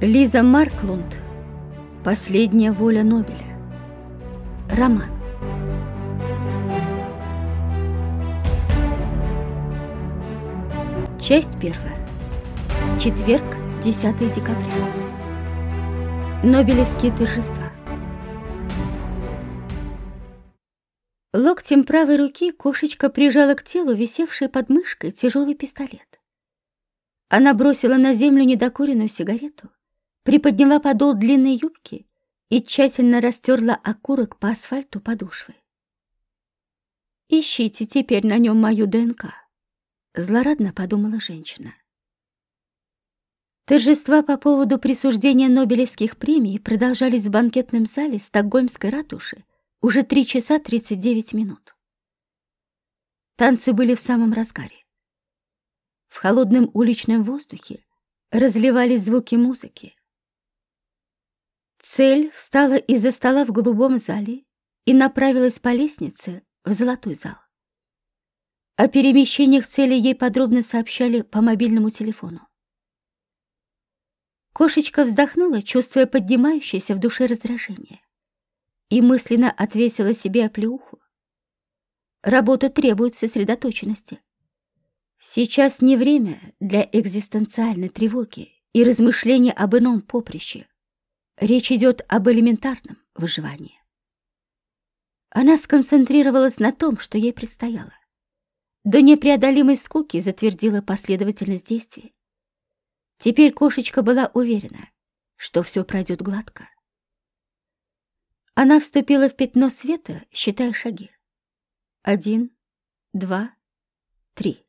Лиза Марклунд. Последняя воля Нобеля. Роман. Часть первая. Четверг, 10 декабря. Нобелевские торжества. Локтем правой руки кошечка прижала к телу висевший под мышкой тяжелый пистолет. Она бросила на землю недокуренную сигарету, приподняла подол длинной юбки и тщательно растерла окурок по асфальту подошвы. «Ищите теперь на нем мою ДНК», — злорадно подумала женщина. Торжества по поводу присуждения Нобелевских премий продолжались в банкетном зале Стокгольмской ратуши уже три часа тридцать девять минут. Танцы были в самом разгаре. В холодном уличном воздухе разливались звуки музыки. Цель встала из-за стола в голубом зале и направилась по лестнице в золотой зал. О перемещениях цели ей подробно сообщали по мобильному телефону. Кошечка вздохнула, чувствуя поднимающееся в душе раздражение, и мысленно отвесила себе оплеуху. Работа требует сосредоточенности. Сейчас не время для экзистенциальной тревоги и размышления об ином поприще. Речь идет об элементарном выживании. Она сконцентрировалась на том, что ей предстояло. До непреодолимой скуки затвердила последовательность действий. Теперь кошечка была уверена, что все пройдет гладко. Она вступила в пятно света, считая шаги. Один, два, три.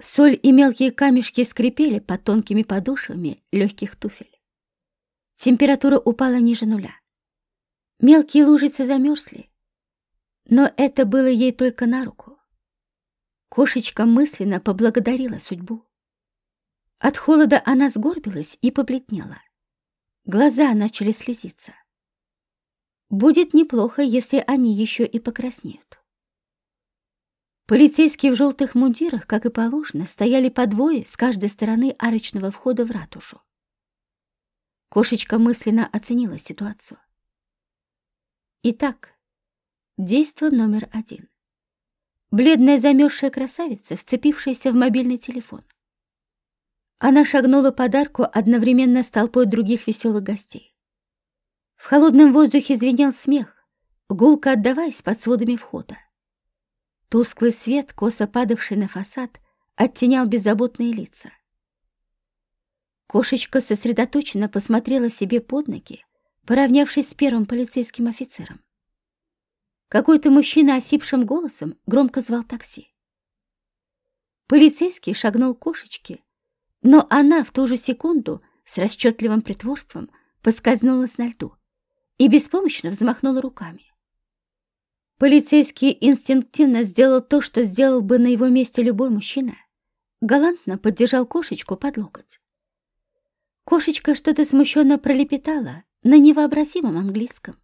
Соль и мелкие камешки скрипели под тонкими подошвами легких туфель. Температура упала ниже нуля. Мелкие лужицы замерзли, но это было ей только на руку. Кошечка мысленно поблагодарила судьбу. От холода она сгорбилась и побледнела. Глаза начали слезиться. Будет неплохо, если они еще и покраснеют. Полицейские в желтых мундирах, как и положено, стояли по двое с каждой стороны арочного входа в ратушу. Кошечка мысленно оценила ситуацию. Итак, действо номер один. Бледная замерзшая красавица, вцепившаяся в мобильный телефон. Она шагнула подарку одновременно с толпой других веселых гостей. В холодном воздухе звенел смех, гулко отдаваясь под сводами входа. Тусклый свет, косо падавший на фасад, оттенял беззаботные лица. Кошечка сосредоточенно посмотрела себе под ноги, поравнявшись с первым полицейским офицером. Какой-то мужчина осипшим голосом громко звал такси. Полицейский шагнул к кошечке, но она в ту же секунду с расчетливым притворством поскользнулась на льду и беспомощно взмахнула руками. Полицейский инстинктивно сделал то, что сделал бы на его месте любой мужчина. Галантно поддержал кошечку под локоть. Кошечка что-то смущенно пролепетала на невообразимом английском,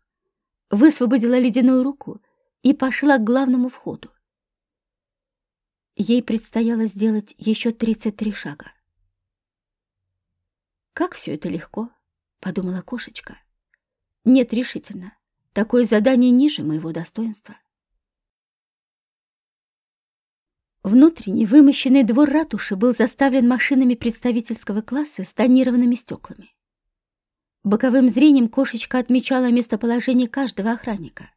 высвободила ледяную руку и пошла к главному входу. Ей предстояло сделать еще 33 шага. «Как все это легко!» — подумала кошечка. «Нет, решительно. Такое задание ниже моего достоинства». Внутренний вымощенный двор ратуши был заставлен машинами представительского класса с тонированными стеклами. Боковым зрением кошечка отмечала местоположение каждого охранника.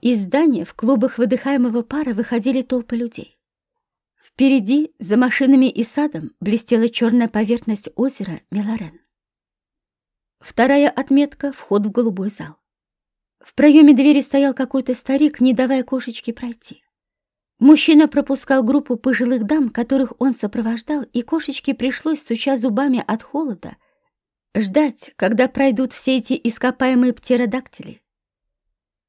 Из здания в клубах выдыхаемого пара выходили толпы людей. Впереди, за машинами и садом, блестела черная поверхность озера Мелорен. Вторая отметка — вход в голубой зал. В проеме двери стоял какой-то старик, не давая кошечке пройти. Мужчина пропускал группу пожилых дам, которых он сопровождал, и кошечке пришлось, стуча зубами от холода, ждать, когда пройдут все эти ископаемые птеродактили.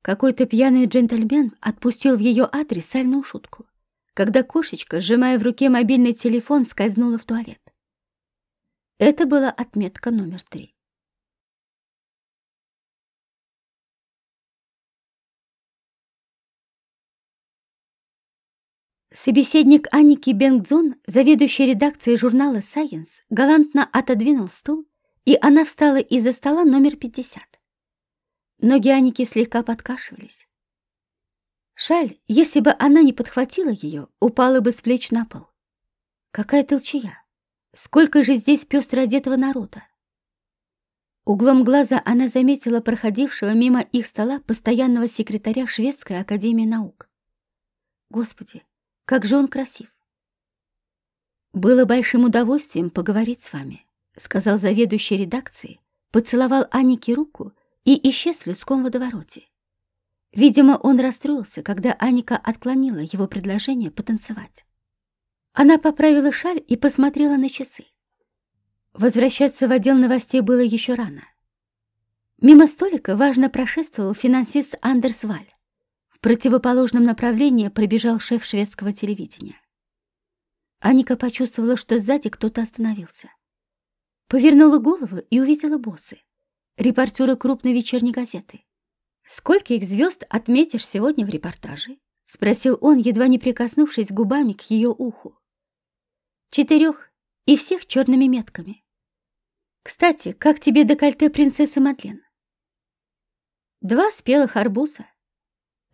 Какой-то пьяный джентльмен отпустил в ее адрес сальную шутку, когда кошечка, сжимая в руке мобильный телефон, скользнула в туалет. Это была отметка номер три. Собеседник Аники Бенгдзон, заведующий редакцией журнала Science, галантно отодвинул стул, и она встала из-за стола номер 50. Ноги Аники слегка подкашивались. Шаль, если бы она не подхватила ее, упала бы с плеч на пол. Какая толчая! Сколько же здесь пестро одетого народа! Углом глаза она заметила проходившего мимо их стола постоянного секретаря Шведской академии наук. Господи, как же он красив! «Было большим удовольствием поговорить с вами», — сказал заведующий редакцией, поцеловал Анике руку и исчез в людском водовороте. Видимо, он расстроился, когда Аника отклонила его предложение потанцевать. Она поправила шаль и посмотрела на часы. Возвращаться в отдел новостей было еще рано. Мимо столика важно прошествовал финансист Андерс Валь противоположном направлении пробежал шеф шведского телевидения. Аника почувствовала, что сзади кто-то остановился. Повернула голову и увидела боссы, репортеры крупной вечерней газеты. «Сколько их звезд отметишь сегодня в репортаже?» — спросил он, едва не прикоснувшись губами к ее уху. «Четырех и всех черными метками. Кстати, как тебе декольте принцессы Мадлен?» «Два спелых арбуза,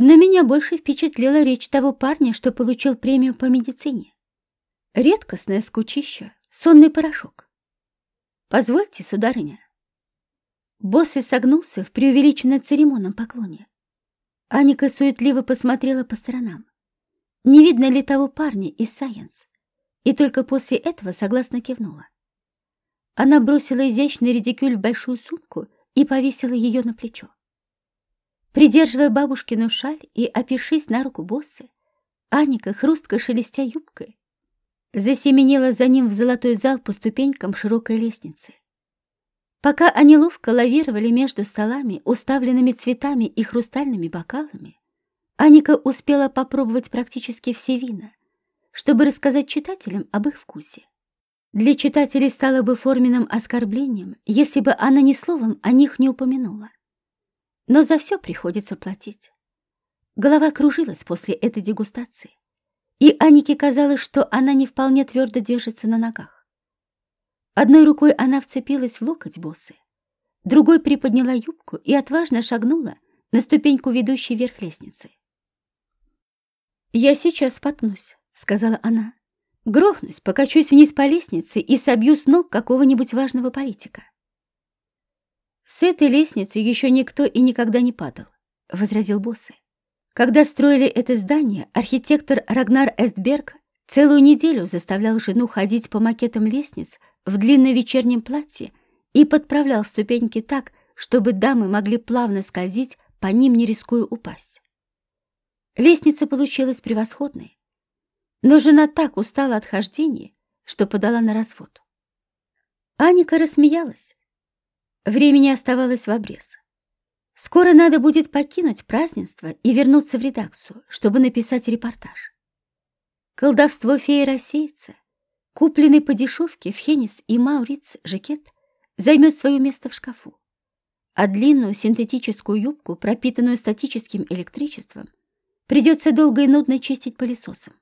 но меня больше впечатлила речь того парня, что получил премию по медицине. Редкостное скучище, сонный порошок. Позвольте, сударыня. Босс и согнулся в преувеличенно церемонном поклоне. Аника суетливо посмотрела по сторонам. Не видно ли того парня из Сайенс? И только после этого согласно кивнула. Она бросила изящный редикюль в большую сумку и повесила ее на плечо. Придерживая бабушкину шаль и опершись на руку боссы, Аника, хрустко шелестя юбкой, засеменила за ним в золотой зал по ступенькам широкой лестницы. Пока они ловко лавировали между столами, уставленными цветами и хрустальными бокалами, Аника успела попробовать практически все вина, чтобы рассказать читателям об их вкусе. Для читателей стало бы форменным оскорблением, если бы она ни словом о них не упомянула. Но за все приходится платить. Голова кружилась после этой дегустации, и Анике казалось, что она не вполне твердо держится на ногах. Одной рукой она вцепилась в локоть боссы, другой приподняла юбку и отважно шагнула на ступеньку, ведущей вверх лестницы. «Я сейчас споткнусь», — сказала она. «Грохнусь, покачусь вниз по лестнице и собью с ног какого-нибудь важного политика». «С этой лестницы еще никто и никогда не падал», — возразил Боссе. Когда строили это здание, архитектор Рагнар Эстберг целую неделю заставлял жену ходить по макетам лестниц в длинном вечернем платье и подправлял ступеньки так, чтобы дамы могли плавно скользить по ним, не рискуя упасть. Лестница получилась превосходной, но жена так устала от хождения, что подала на развод. Аника рассмеялась, Времени оставалось в обрез. Скоро надо будет покинуть празднество и вернуться в редакцию, чтобы написать репортаж. Колдовство феи рассеется. Купленный по дешевке в Хеннис и Мауриц жакет займет свое место в шкафу, а длинную синтетическую юбку, пропитанную статическим электричеством, придется долго и нудно чистить пылесосом.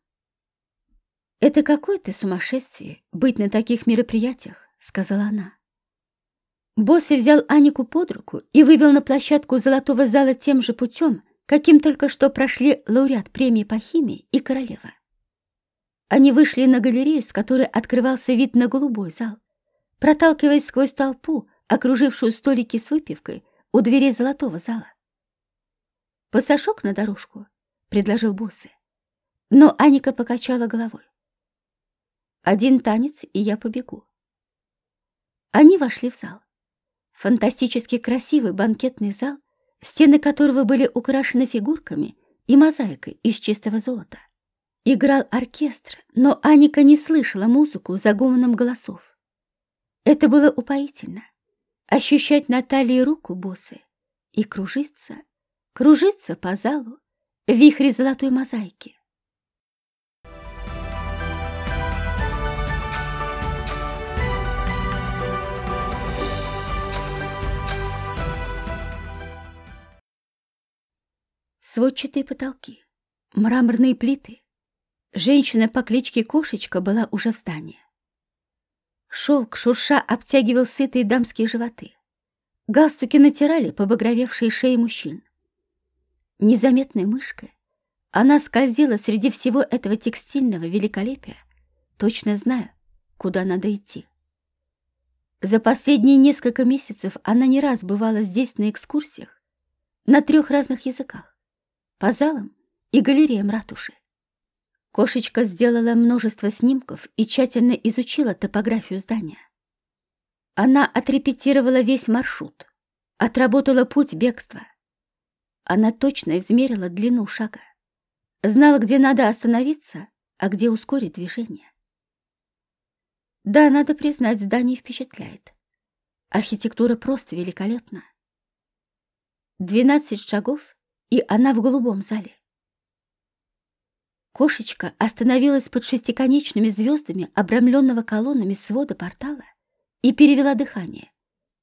«Это какое-то сумасшествие быть на таких мероприятиях», — сказала она. Босс взял Анику под руку и вывел на площадку золотого зала тем же путем, каким только что прошли лауреат премии по химии и королева. Они вышли на галерею, с которой открывался вид на голубой зал, проталкиваясь сквозь толпу, окружившую столики с выпивкой у дверей золотого зала. «Пасашок на дорожку», — предложил боссы. Но Аника покачала головой. «Один танец, и я побегу». Они вошли в зал. Фантастически красивый банкетный зал, стены которого были украшены фигурками и мозаикой из чистого золота. Играл оркестр, но Аника не слышала музыку за гомоном голосов. Это было упоительно. Ощущать на талии руку боссы и кружиться, кружиться по залу в вихре золотой мозаики. Сводчатые потолки, мраморные плиты, Женщина по кличке Кошечка была уже в здании. Шелк шурша обтягивал сытые дамские животы. Галстуки натирали побагровевшие шеи мужчин. Незаметной мышкой она скользила среди всего этого текстильного великолепия, точно зная, куда надо идти. За последние несколько месяцев она не раз бывала здесь на экскурсиях на трех разных языках, по залам и галереям ратуши. Кошечка сделала множество снимков и тщательно изучила топографию здания. Она отрепетировала весь маршрут, отработала путь бегства. Она точно измерила длину шага, знала, где надо остановиться, а где ускорить движение. Да, надо признать, здание впечатляет. Архитектура просто великолепна. Двенадцать шагов, и она в голубом зале. Кошечка остановилась под шестиконечными звездами, обрамленного колоннами свода портала, и перевела дыхание,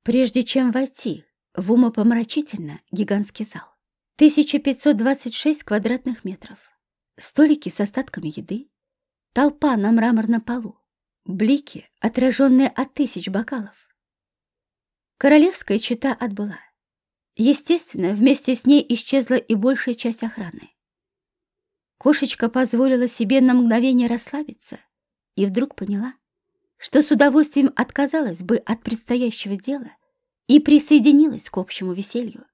прежде чем войти в умопомрачительно гигантский зал. 1526 квадратных метров, столики с остатками еды, толпа на мраморном полу, блики, отраженные от тысяч бокалов. Королевская чита отбыла. Естественно, вместе с ней исчезла и большая часть охраны. Кошечка позволила себе на мгновение расслабиться и вдруг поняла, что с удовольствием отказалась бы от предстоящего дела и присоединилась к общему веселью.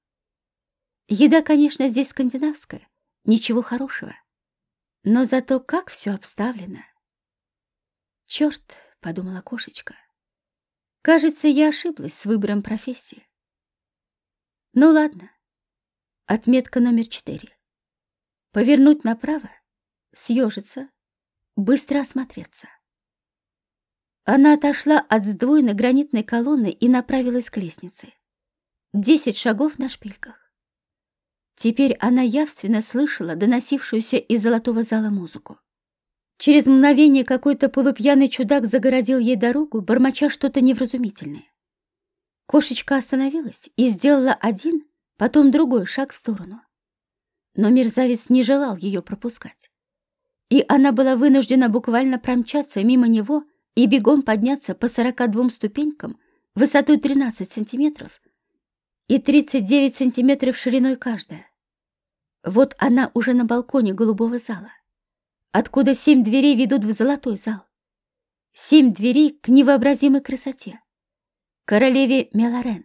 Еда, конечно, здесь скандинавская, ничего хорошего. Но зато как все обставлено. «Черт!» — подумала кошечка. «Кажется, я ошиблась с выбором профессии». «Ну ладно. Отметка номер четыре. Повернуть направо, съежиться, быстро осмотреться». Она отошла от сдвоенной гранитной колонны и направилась к лестнице. Десять шагов на шпильках. Теперь она явственно слышала доносившуюся из золотого зала музыку. Через мгновение какой-то полупьяный чудак загородил ей дорогу, бормоча что-то невразумительное. Кошечка остановилась и сделала один, потом другой шаг в сторону. Но мерзавец не желал ее пропускать. И она была вынуждена буквально промчаться мимо него и бегом подняться по 42 ступенькам высотой 13 сантиметров и 39 сантиметров шириной каждая. Вот она уже на балконе голубого зала откуда семь дверей ведут в золотой зал. Семь дверей к невообразимой красоте, королеве Мелорен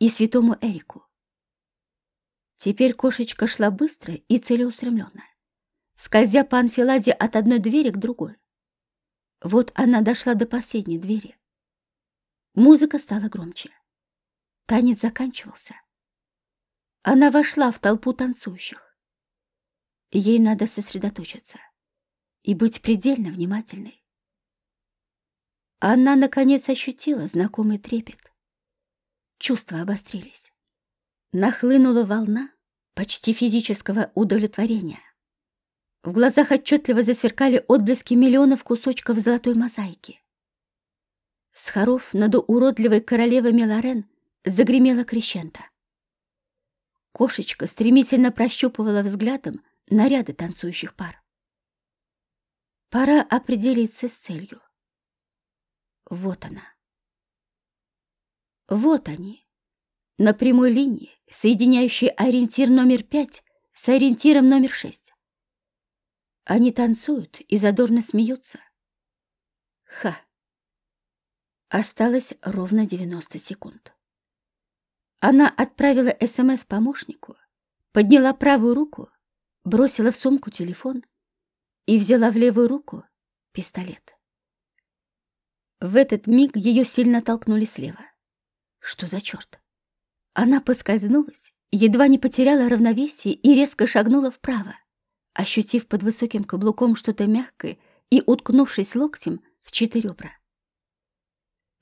и святому Эрику. Теперь кошечка шла быстро и целеустремленно, скользя по анфиладе от одной двери к другой. Вот она дошла до последней двери. Музыка стала громче. Танец заканчивался. Она вошла в толпу танцующих. Ей надо сосредоточиться и быть предельно внимательной. Она, наконец, ощутила знакомый трепет. Чувства обострились. Нахлынула волна почти физического удовлетворения. В глазах отчетливо засверкали отблески миллионов кусочков золотой мозаики. С хоров над уродливой королевой Мелорен загремела крещента. Кошечка стремительно прощупывала взглядом наряды танцующих пар. Пора определиться с целью. Вот она. Вот они, на прямой линии, соединяющей ориентир номер пять с ориентиром номер шесть. Они танцуют и задорно смеются. Ха! Осталось ровно 90 секунд. Она отправила СМС помощнику, подняла правую руку, бросила в сумку телефон — и взяла в левую руку пистолет. В этот миг ее сильно толкнули слева. Что за черт? Она поскользнулась, едва не потеряла равновесие и резко шагнула вправо, ощутив под высоким каблуком что-то мягкое и уткнувшись локтем в чьи-то ребра.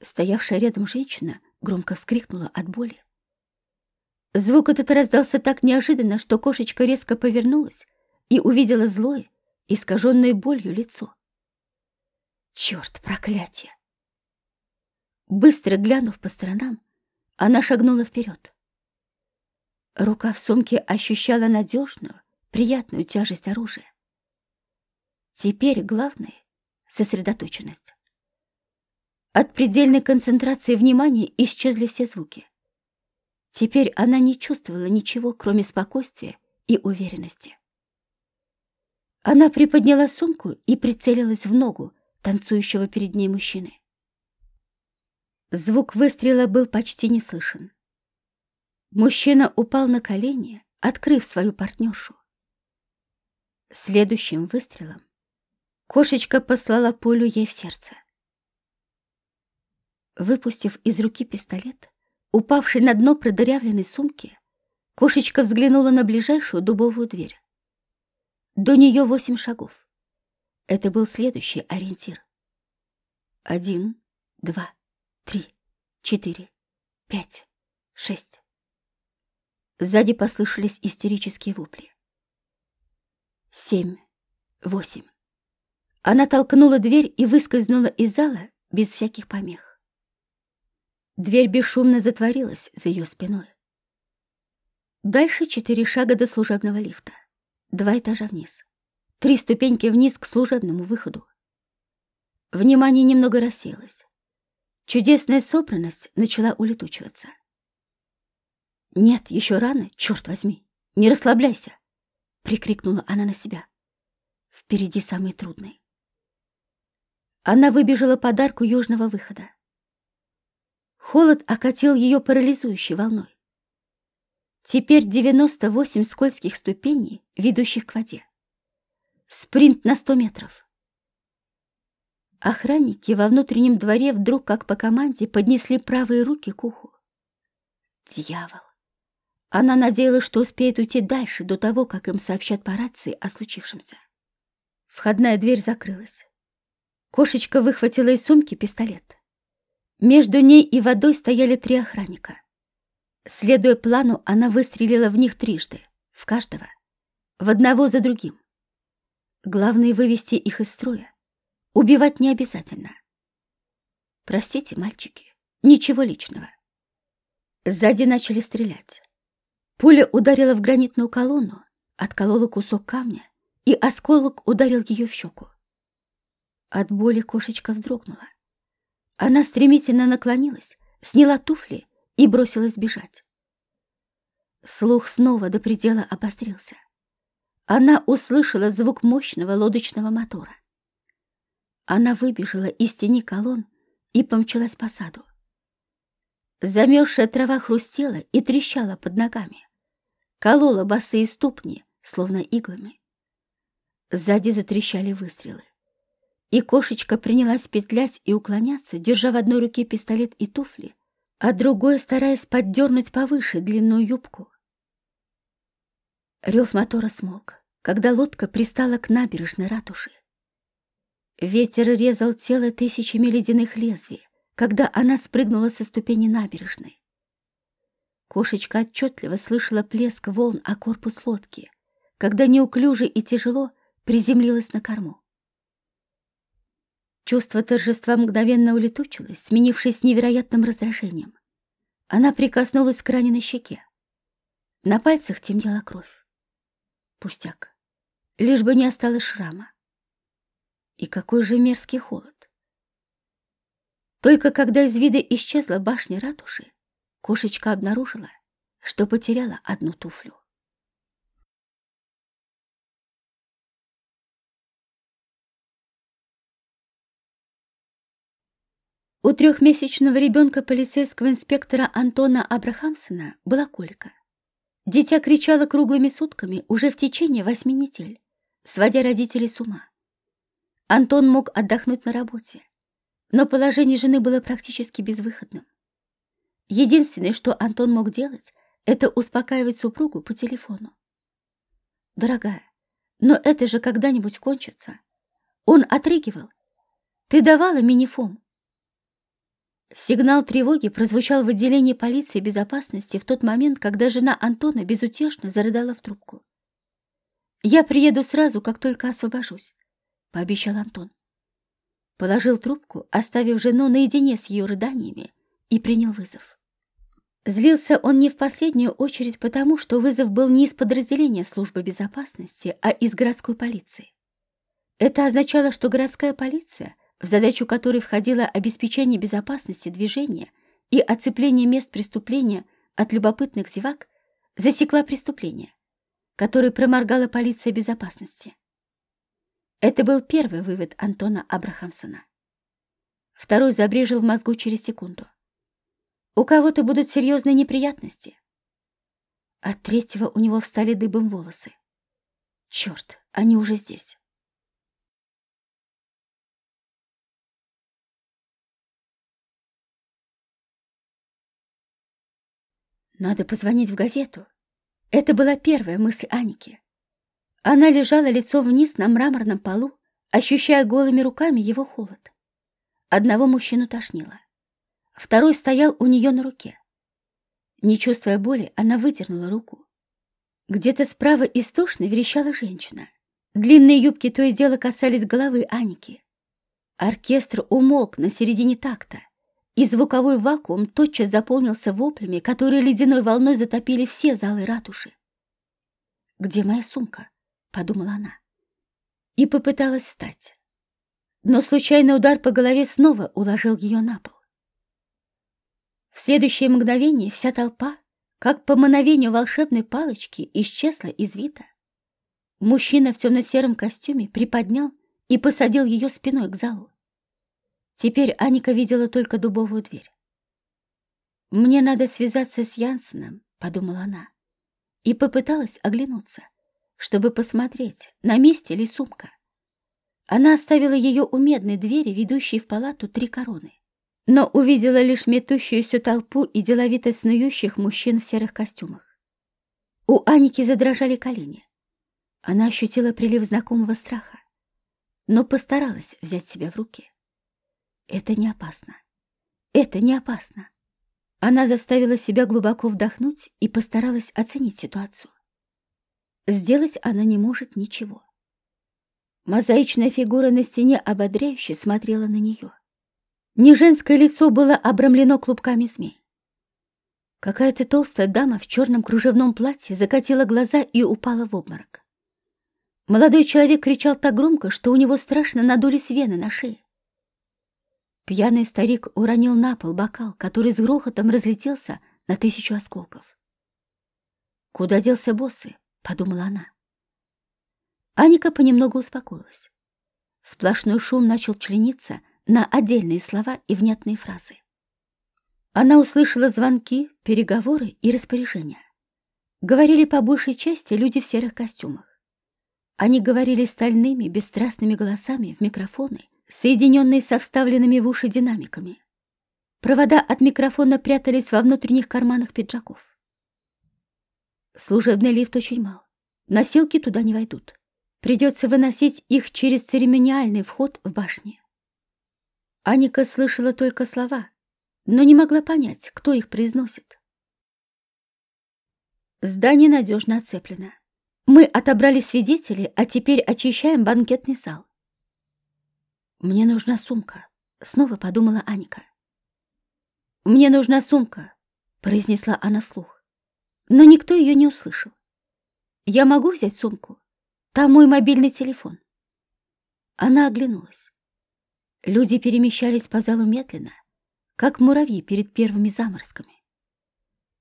Стоявшая рядом женщина громко вскрикнула от боли. Звук этот раздался так неожиданно, что кошечка резко повернулась и увидела злое, искаженное болью лицо. Черт, проклятие! Быстро глянув по сторонам, она шагнула вперед. Рука в сумке ощущала надежную, приятную тяжесть оружия. Теперь главное — сосредоточенность. От предельной концентрации внимания исчезли все звуки. Теперь она не чувствовала ничего, кроме спокойствия и уверенности. Она приподняла сумку и прицелилась в ногу танцующего перед ней мужчины. Звук выстрела был почти не слышен. Мужчина упал на колени, открыв свою партнершу. Следующим выстрелом кошечка послала пулю ей в сердце. Выпустив из руки пистолет, упавший на дно продырявленной сумки, кошечка взглянула на ближайшую дубовую дверь. До нее восемь шагов. Это был следующий ориентир. Один, два, три, четыре, пять, шесть. Сзади послышались истерические вопли. Семь, восемь. Она толкнула дверь и выскользнула из зала без всяких помех. Дверь бесшумно затворилась за ее спиной. Дальше четыре шага до служебного лифта. Два этажа вниз. Три ступеньки вниз к служебному выходу. Внимание немного рассеялось. Чудесная собранность начала улетучиваться. «Нет, еще рано, черт возьми! Не расслабляйся!» — прикрикнула она на себя. Впереди самый трудный. Она выбежала подарку южного выхода. Холод окатил ее парализующей волной. Теперь 98 скользких ступеней, ведущих к воде. Спринт на 100 метров. Охранники во внутреннем дворе вдруг, как по команде, поднесли правые руки к уху. Дьявол! Она надеялась, что успеет уйти дальше, до того, как им сообщат по рации о случившемся. Входная дверь закрылась. Кошечка выхватила из сумки пистолет. Между ней и водой стояли три охранника. Следуя плану, она выстрелила в них трижды, в каждого, в одного за другим. Главное — вывести их из строя. Убивать не обязательно. Простите, мальчики, ничего личного. Сзади начали стрелять. Пуля ударила в гранитную колонну, отколола кусок камня, и осколок ударил ее в щеку. От боли кошечка вздрогнула. Она стремительно наклонилась, сняла туфли и бросилась бежать. Слух снова до предела обострился. Она услышала звук мощного лодочного мотора. Она выбежала из тени колонн и помчалась по саду. Замерзшая трава хрустела и трещала под ногами колола босые ступни, словно иглами. Сзади затрещали выстрелы. И кошечка принялась петлять и уклоняться, держа в одной руке пистолет и туфли, а другой стараясь поддернуть повыше длинную юбку. Рев мотора смолк, когда лодка пристала к набережной ратуши. Ветер резал тело тысячами ледяных лезвий, когда она спрыгнула со ступени набережной. Кошечка отчетливо слышала плеск волн о корпус лодки, когда неуклюже и тяжело приземлилась на корму. Чувство торжества мгновенно улетучилось, сменившись невероятным раздражением. Она прикоснулась к раненой щеке. На пальцах темнела кровь. Пустяк. Лишь бы не осталось шрама. И какой же мерзкий холод. Только когда из вида исчезла башня ратуши, кошечка обнаружила, что потеряла одну туфлю. У трехмесячного ребенка полицейского инспектора Антона Абрахамсона была колька. Дитя кричало круглыми сутками уже в течение восьми недель, сводя родителей с ума. Антон мог отдохнуть на работе, но положение жены было практически безвыходным. Единственное, что Антон мог делать, это успокаивать супругу по телефону. «Дорогая, но это же когда-нибудь кончится». Он отрыгивал. «Ты давала минифом?» Сигнал тревоги прозвучал в отделении полиции безопасности в тот момент, когда жена Антона безутешно зарыдала в трубку. «Я приеду сразу, как только освобожусь», — пообещал Антон. Положил трубку, оставив жену наедине с ее рыданиями, и принял вызов. Злился он не в последнюю очередь потому, что вызов был не из подразделения службы безопасности, а из городской полиции. Это означало, что городская полиция, в задачу которой входило обеспечение безопасности движения и оцепление мест преступления от любопытных зевак, засекла преступление, которое проморгала полиция безопасности. Это был первый вывод Антона Абрахамсона. Второй забрежил в мозгу через секунду. У кого-то будут серьезные неприятности. От третьего у него встали дыбом волосы. Черт, они уже здесь. Надо позвонить в газету. Это была первая мысль Аники. Она лежала лицом вниз на мраморном полу, ощущая голыми руками его холод. Одного мужчину тошнило. Второй стоял у нее на руке. Не чувствуя боли, она выдернула руку. Где-то справа истошно верещала женщина. Длинные юбки то и дело касались головы Аники. Оркестр умолк на середине такта и звуковой вакуум тотчас заполнился воплями, которые ледяной волной затопили все залы ратуши. «Где моя сумка?» — подумала она. И попыталась встать. Но случайный удар по голове снова уложил ее на пол. В следующее мгновение вся толпа, как по мановению волшебной палочки, исчезла из вида. Мужчина в темно-сером костюме приподнял и посадил ее спиной к залу. Теперь Аника видела только дубовую дверь. «Мне надо связаться с Янсеном», — подумала она, и попыталась оглянуться, чтобы посмотреть, на месте ли сумка. Она оставила ее у медной двери, ведущей в палату три короны, но увидела лишь метущуюся толпу и деловито снующих мужчин в серых костюмах. У Аники задрожали колени. Она ощутила прилив знакомого страха, но постаралась взять себя в руки. Это не опасно. Это не опасно. Она заставила себя глубоко вдохнуть и постаралась оценить ситуацию. Сделать она не может ничего. Мозаичная фигура на стене ободряюще смотрела на нее. Неженское лицо было обрамлено клубками змей. Какая-то толстая дама в черном кружевном платье закатила глаза и упала в обморок. Молодой человек кричал так громко, что у него страшно надулись вены на шее. Пьяный старик уронил на пол бокал, который с грохотом разлетелся на тысячу осколков. «Куда делся боссы?» — подумала она. Аника понемногу успокоилась. Сплошной шум начал члениться на отдельные слова и внятные фразы. Она услышала звонки, переговоры и распоряжения. Говорили по большей части люди в серых костюмах. Они говорили стальными, бесстрастными голосами в микрофоны соединенные со вставленными в уши динамиками. Провода от микрофона прятались во внутренних карманах пиджаков. Служебный лифт очень мал. Носилки туда не войдут. Придется выносить их через церемониальный вход в башне. Аника слышала только слова, но не могла понять, кто их произносит. Здание надежно оцеплено. Мы отобрали свидетелей, а теперь очищаем банкетный зал. «Мне нужна сумка», — снова подумала Аника. «Мне нужна сумка», — произнесла она вслух. Но никто ее не услышал. «Я могу взять сумку? Там мой мобильный телефон». Она оглянулась. Люди перемещались по залу медленно, как муравьи перед первыми заморозками.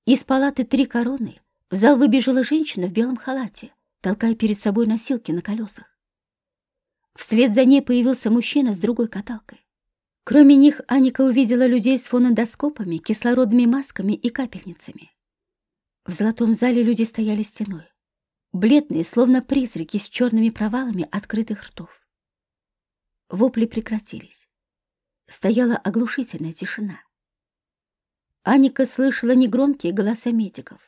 Из палаты «Три короны» в зал выбежала женщина в белом халате, толкая перед собой носилки на колесах. Вслед за ней появился мужчина с другой каталкой. Кроме них Аника увидела людей с фонодоскопами, кислородными масками и капельницами. В золотом зале люди стояли стеной, бледные, словно призраки с черными провалами открытых ртов. Вопли прекратились. Стояла оглушительная тишина. Аника слышала негромкие голоса медиков.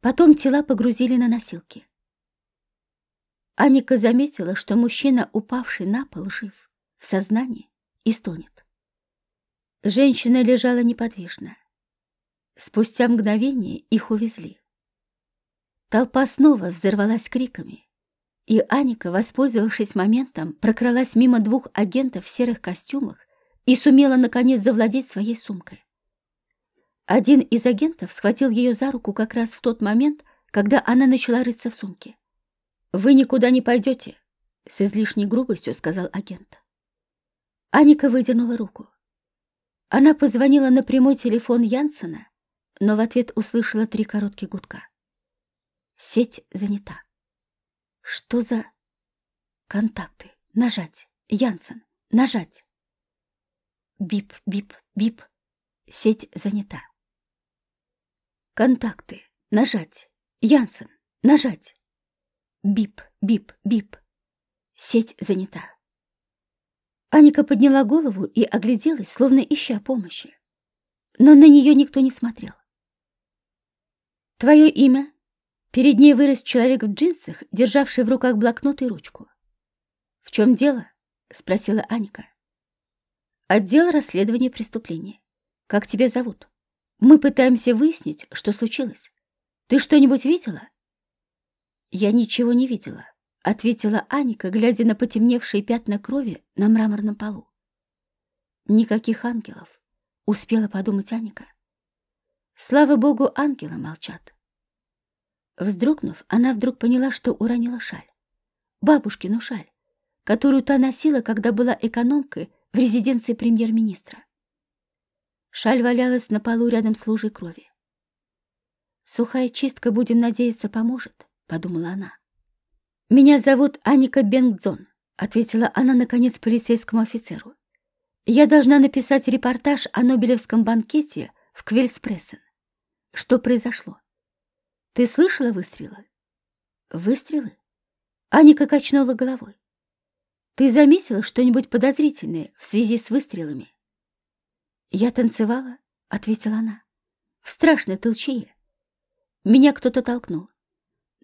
Потом тела погрузили на носилки. Аника заметила, что мужчина, упавший на пол, жив, в сознании и стонет. Женщина лежала неподвижно. Спустя мгновение их увезли. Толпа снова взорвалась криками, и Аника, воспользовавшись моментом, прокралась мимо двух агентов в серых костюмах и сумела, наконец, завладеть своей сумкой. Один из агентов схватил ее за руку как раз в тот момент, когда она начала рыться в сумке. «Вы никуда не пойдете. С излишней грубостью сказал агент. Аника выдернула руку. Она позвонила на прямой телефон Янсена, но в ответ услышала три коротких гудка. Сеть занята. Что за... Контакты. Нажать. Янсен. Нажать. Бип, бип, бип. Сеть занята. Контакты. Нажать. Янсен. Нажать. Бип, бип, бип. Сеть занята. Аника подняла голову и огляделась, словно ища помощи. Но на нее никто не смотрел. «Твое имя?» Перед ней вырос человек в джинсах, державший в руках блокнот и ручку. «В чем дело?» — спросила Аника. «Отдел расследования преступления. Как тебя зовут? Мы пытаемся выяснить, что случилось. Ты что-нибудь видела?» «Я ничего не видела», — ответила Аника, глядя на потемневшие пятна крови на мраморном полу. «Никаких ангелов», — успела подумать Аника. «Слава богу, ангелы молчат». Вздрогнув, она вдруг поняла, что уронила шаль. Бабушкину шаль, которую та носила, когда была экономкой в резиденции премьер-министра. Шаль валялась на полу рядом с лужей крови. «Сухая чистка, будем надеяться, поможет», — подумала она. «Меня зовут Аника Бенгдзон», — ответила она, наконец, полицейскому офицеру. «Я должна написать репортаж о Нобелевском банкете в Квельспрессен. Что произошло?» Ты слышала выстрелы? Выстрелы? Аника качнула головой. Ты заметила что-нибудь подозрительное в связи с выстрелами? Я танцевала, ответила она, в страшной толчее. Меня кто-то толкнул,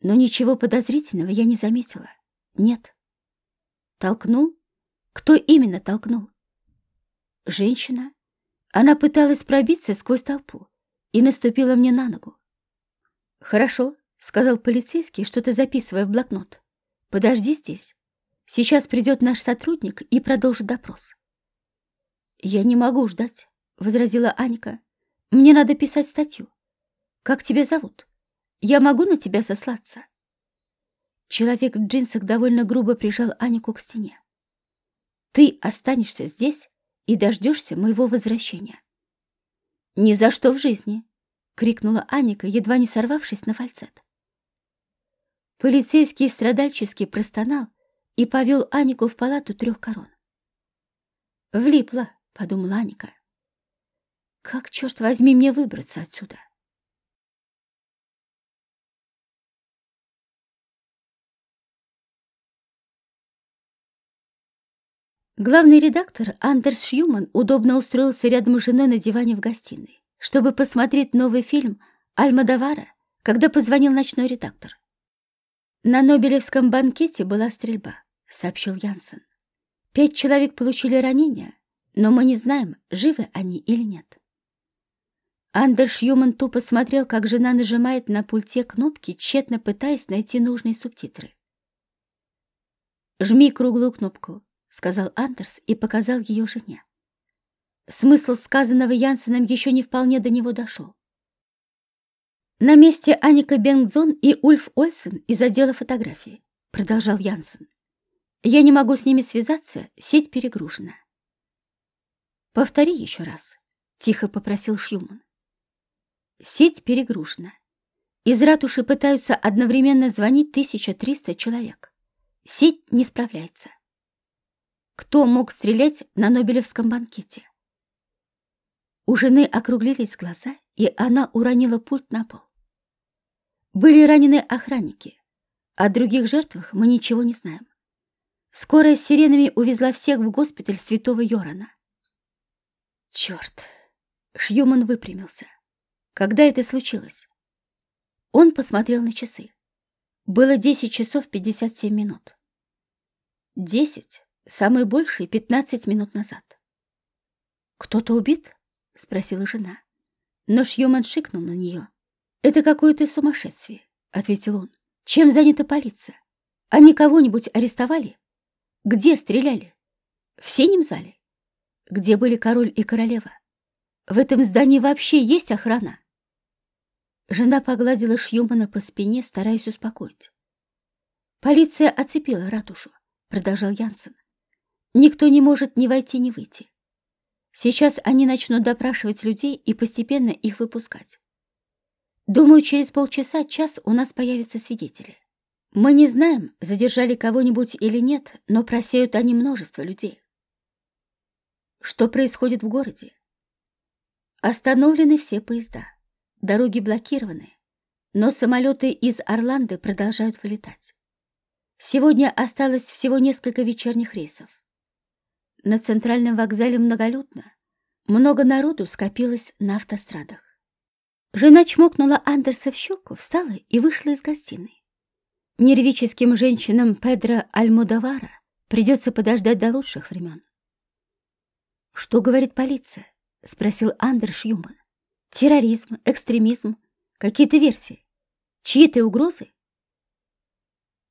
но ничего подозрительного я не заметила. Нет. Толкнул? Кто именно толкнул? Женщина. Она пыталась пробиться сквозь толпу и наступила мне на ногу. «Хорошо», — сказал полицейский, что-то записывая в блокнот. «Подожди здесь. Сейчас придет наш сотрудник и продолжит допрос». «Я не могу ждать», — возразила Анька. «Мне надо писать статью. Как тебя зовут? Я могу на тебя сослаться?» Человек в джинсах довольно грубо прижал Анику к стене. «Ты останешься здесь и дождешься моего возвращения». «Ни за что в жизни», крикнула Аника, едва не сорвавшись на фальцет. Полицейский страдальчески простонал и повел Анику в палату трех корон. «Влипла», — подумала Аника. «Как, черт возьми, мне выбраться отсюда?» Главный редактор Андерс Шьюман удобно устроился рядом с женой на диване в гостиной чтобы посмотреть новый фильм Альмадавара, когда позвонил ночной редактор. «На Нобелевском банкете была стрельба», — сообщил Янсен. «Пять человек получили ранения, но мы не знаем, живы они или нет». Андерш Юман тупо смотрел, как жена нажимает на пульте кнопки, тщетно пытаясь найти нужные субтитры. «Жми круглую кнопку», — сказал Андерс и показал ее жене. Смысл сказанного Янсеном еще не вполне до него дошел. «На месте Аника Бенгдзон и Ульф Ольсен из отдела фотографии», — продолжал Янсен. «Я не могу с ними связаться, сеть перегружена». «Повтори еще раз», — тихо попросил Шьюман. «Сеть перегружена. Из ратуши пытаются одновременно звонить 1300 человек. Сеть не справляется. Кто мог стрелять на Нобелевском банкете?» У жены округлились глаза, и она уронила пульт на пол. Были ранены охранники. О других жертвах мы ничего не знаем. Скорая с сиренами увезла всех в госпиталь святого Йорана. Черт! Шьюман выпрямился. Когда это случилось? Он посмотрел на часы. Было 10 часов 57 минут. 10, самые большие 15 минут назад. Кто-то убит? — спросила жена. Но Шьюман шикнул на нее. «Это какое-то сумасшествие», — ответил он. «Чем занята полиция? Они кого-нибудь арестовали? Где стреляли? В синем зале? Где были король и королева? В этом здании вообще есть охрана?» Жена погладила Шьюмана по спине, стараясь успокоить. Полиция оцепила ратушу. продолжал Янсен. Никто не может ни войти, ни выйти. Сейчас они начнут допрашивать людей и постепенно их выпускать. Думаю, через полчаса-час у нас появятся свидетели. Мы не знаем, задержали кого-нибудь или нет, но просеют они множество людей. Что происходит в городе? Остановлены все поезда. Дороги блокированы, но самолеты из Орланды продолжают вылетать. Сегодня осталось всего несколько вечерних рейсов. На центральном вокзале многолюдно. Много народу скопилось на автострадах. Жена чмокнула Андерса в щеку, встала и вышла из гостиной. Нервическим женщинам Педро Альмодовара придется подождать до лучших времен. «Что говорит полиция?» — спросил Андерш Юман. «Терроризм, экстремизм, какие-то версии. Чьи-то угрозы?»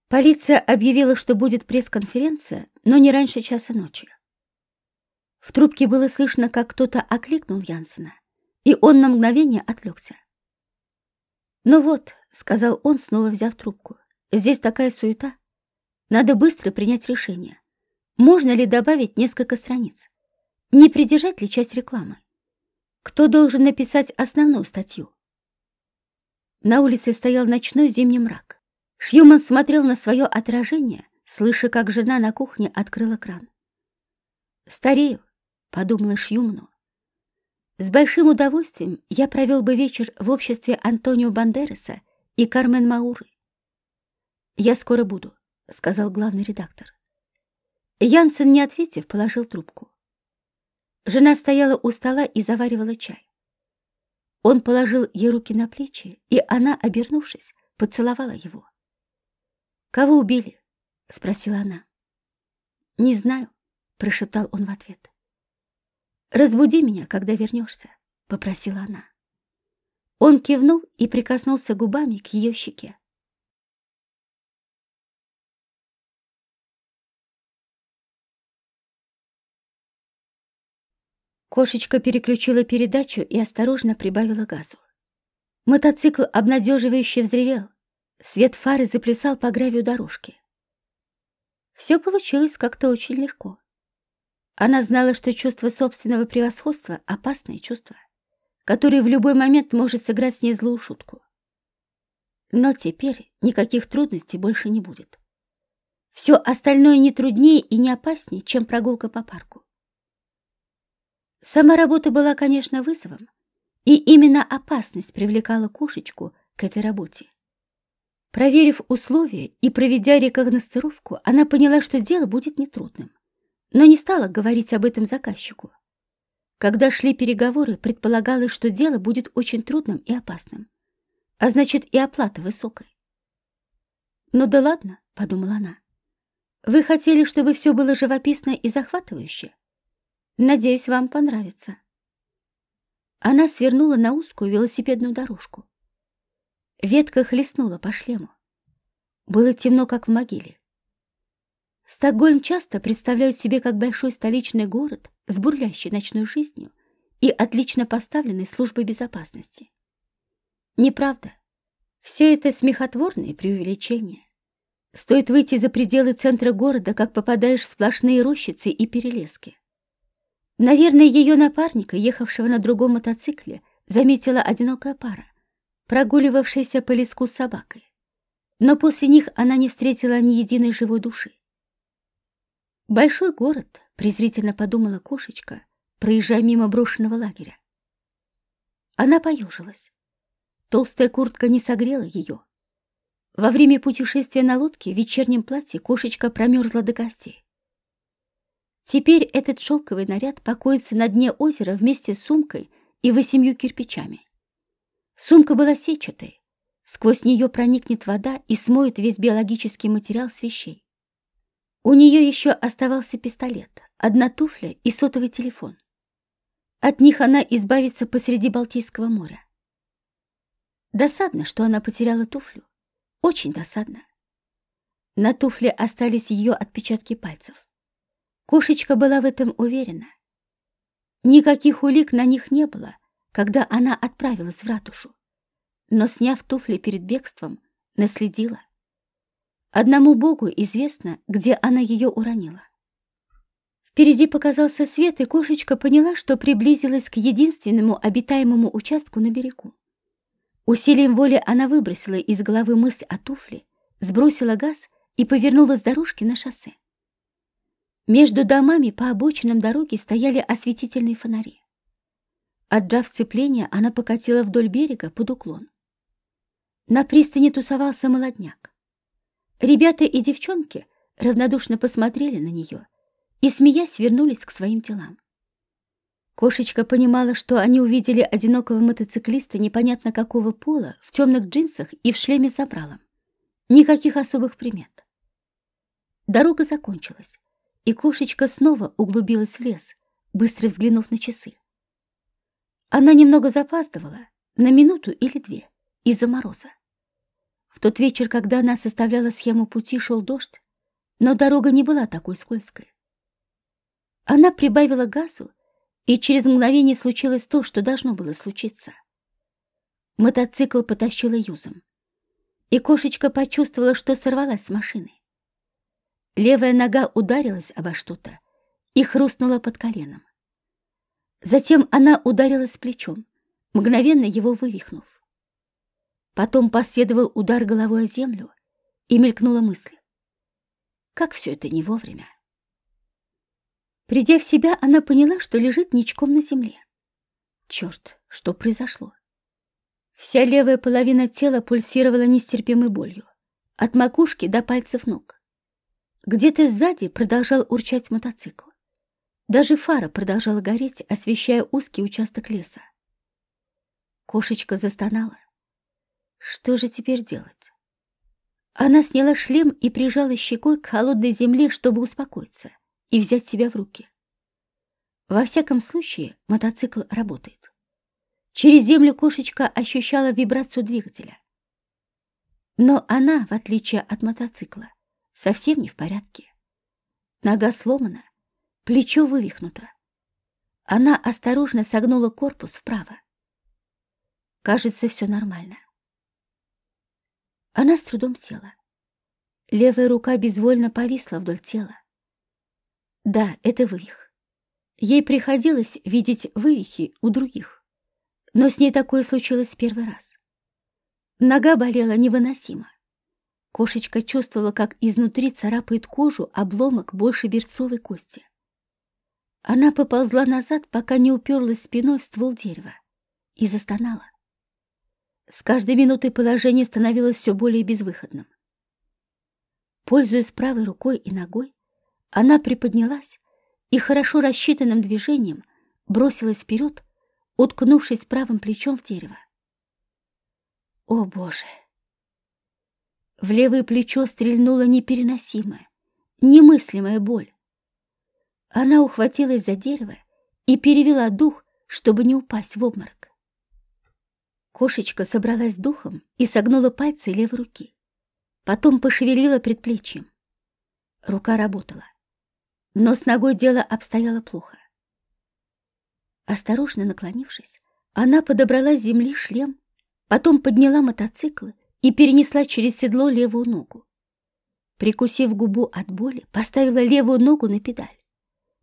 Полиция объявила, что будет пресс-конференция, но не раньше часа ночи. В трубке было слышно, как кто-то окликнул Янсена, и он на мгновение отвлекся. «Ну вот», — сказал он, снова взяв трубку, — «здесь такая суета. Надо быстро принять решение. Можно ли добавить несколько страниц? Не придержать ли часть рекламы? Кто должен написать основную статью?» На улице стоял ночной зимний мрак. Шьюман смотрел на свое отражение, слыша, как жена на кухне открыла кран. «Старею», — подумала Шьюмну. С большим удовольствием я провел бы вечер в обществе Антонио Бандераса и Кармен Мауры. «Я скоро буду», — сказал главный редактор. Янсен, не ответив, положил трубку. Жена стояла у стола и заваривала чай. Он положил ей руки на плечи, и она, обернувшись, поцеловала его. «Кого убили?» — спросила она. «Не знаю», — прошептал он в ответ. «Разбуди меня, когда вернешься», — попросила она. Он кивнул и прикоснулся губами к ее щеке. Кошечка переключила передачу и осторожно прибавила газу. Мотоцикл обнадеживающе взревел. Свет фары заплясал по гравию дорожки. Все получилось как-то очень легко. Она знала, что чувство собственного превосходства — опасное чувство, которое в любой момент может сыграть с ней злую шутку. Но теперь никаких трудностей больше не будет. Все остальное не труднее и не опаснее, чем прогулка по парку. Сама работа была, конечно, вызовом, и именно опасность привлекала кошечку к этой работе. Проверив условия и проведя рекогностировку, она поняла, что дело будет нетрудным но не стала говорить об этом заказчику. Когда шли переговоры, предполагалось, что дело будет очень трудным и опасным, а значит и оплата высокой. «Ну да ладно», — подумала она. «Вы хотели, чтобы все было живописно и захватывающе? Надеюсь, вам понравится». Она свернула на узкую велосипедную дорожку. Ветка хлестнула по шлему. Было темно, как в могиле. Стокгольм часто представляют себе как большой столичный город с бурлящей ночной жизнью и отлично поставленной службой безопасности. Неправда. Все это смехотворные преувеличения. Стоит выйти за пределы центра города, как попадаешь в сплошные рощицы и перелески. Наверное, ее напарника, ехавшего на другом мотоцикле, заметила одинокая пара, прогуливавшаяся по леску с собакой. Но после них она не встретила ни единой живой души. «Большой город», — презрительно подумала кошечка, проезжая мимо брошенного лагеря. Она поежилась. Толстая куртка не согрела ее. Во время путешествия на лодке в вечернем платье кошечка промерзла до костей. Теперь этот шелковый наряд покоится на дне озера вместе с сумкой и восемью кирпичами. Сумка была сетчатой. Сквозь нее проникнет вода и смоет весь биологический материал с вещей. У нее еще оставался пистолет, одна туфля и сотовый телефон. От них она избавится посреди Балтийского моря. Досадно, что она потеряла туфлю. Очень досадно. На туфле остались ее отпечатки пальцев. Кошечка была в этом уверена. Никаких улик на них не было, когда она отправилась в ратушу. Но, сняв туфли перед бегством, наследила. Одному Богу известно, где она ее уронила. Впереди показался свет, и кошечка поняла, что приблизилась к единственному обитаемому участку на берегу. Усилием воли она выбросила из головы мысль о туфле, сбросила газ и повернула с дорожки на шоссе. Между домами по обочинам дороги стояли осветительные фонари. Отжав сцепление, она покатила вдоль берега под уклон. На пристани тусовался молодняк. Ребята и девчонки равнодушно посмотрели на нее и, смеясь, вернулись к своим делам. Кошечка понимала, что они увидели одинокого мотоциклиста непонятно какого пола, в темных джинсах и в шлеме с забралом. Никаких особых примет. Дорога закончилась, и кошечка снова углубилась в лес, быстро взглянув на часы. Она немного запаздывала, на минуту или две, из-за мороза. В тот вечер, когда она составляла схему пути, шел дождь, но дорога не была такой скользкой. Она прибавила газу и через мгновение случилось то, что должно было случиться. Мотоцикл потащила юзом. И кошечка почувствовала, что сорвалась с машины. Левая нога ударилась обо что-то и хрустнула под коленом. Затем она ударилась плечом, мгновенно его вывихнув. Потом последовал удар головой о землю, и мелькнула мысль. Как все это не вовремя. Придя в себя, она поняла, что лежит ничком на земле. Черт, что произошло? Вся левая половина тела пульсировала нестерпимой болью, от макушки до пальцев ног. Где-то сзади продолжал урчать мотоцикл. Даже фара продолжала гореть, освещая узкий участок леса. Кошечка застонала. Что же теперь делать? Она сняла шлем и прижала щекой к холодной земле, чтобы успокоиться и взять себя в руки. Во всяком случае, мотоцикл работает. Через землю кошечка ощущала вибрацию двигателя. Но она, в отличие от мотоцикла, совсем не в порядке. Нога сломана, плечо вывихнуто. Она осторожно согнула корпус вправо. Кажется, все нормально. Она с трудом села. Левая рука безвольно повисла вдоль тела. Да, это вывих. Ей приходилось видеть вывихи у других. Но с ней такое случилось первый раз. Нога болела невыносимо. Кошечка чувствовала, как изнутри царапает кожу обломок больше берцовой кости. Она поползла назад, пока не уперлась спиной в ствол дерева, и застонала. С каждой минутой положение становилось все более безвыходным. Пользуясь правой рукой и ногой, она приподнялась и хорошо рассчитанным движением бросилась вперед, уткнувшись правым плечом в дерево. О, Боже! В левое плечо стрельнула непереносимая, немыслимая боль. Она ухватилась за дерево и перевела дух, чтобы не упасть в обморок. Кошечка собралась духом и согнула пальцы левой руки. Потом пошевелила предплечьем. Рука работала но с ногой дело обстояло плохо. Осторожно наклонившись, она подобрала с земли шлем, потом подняла мотоцикл и перенесла через седло левую ногу. Прикусив губу от боли, поставила левую ногу на педаль.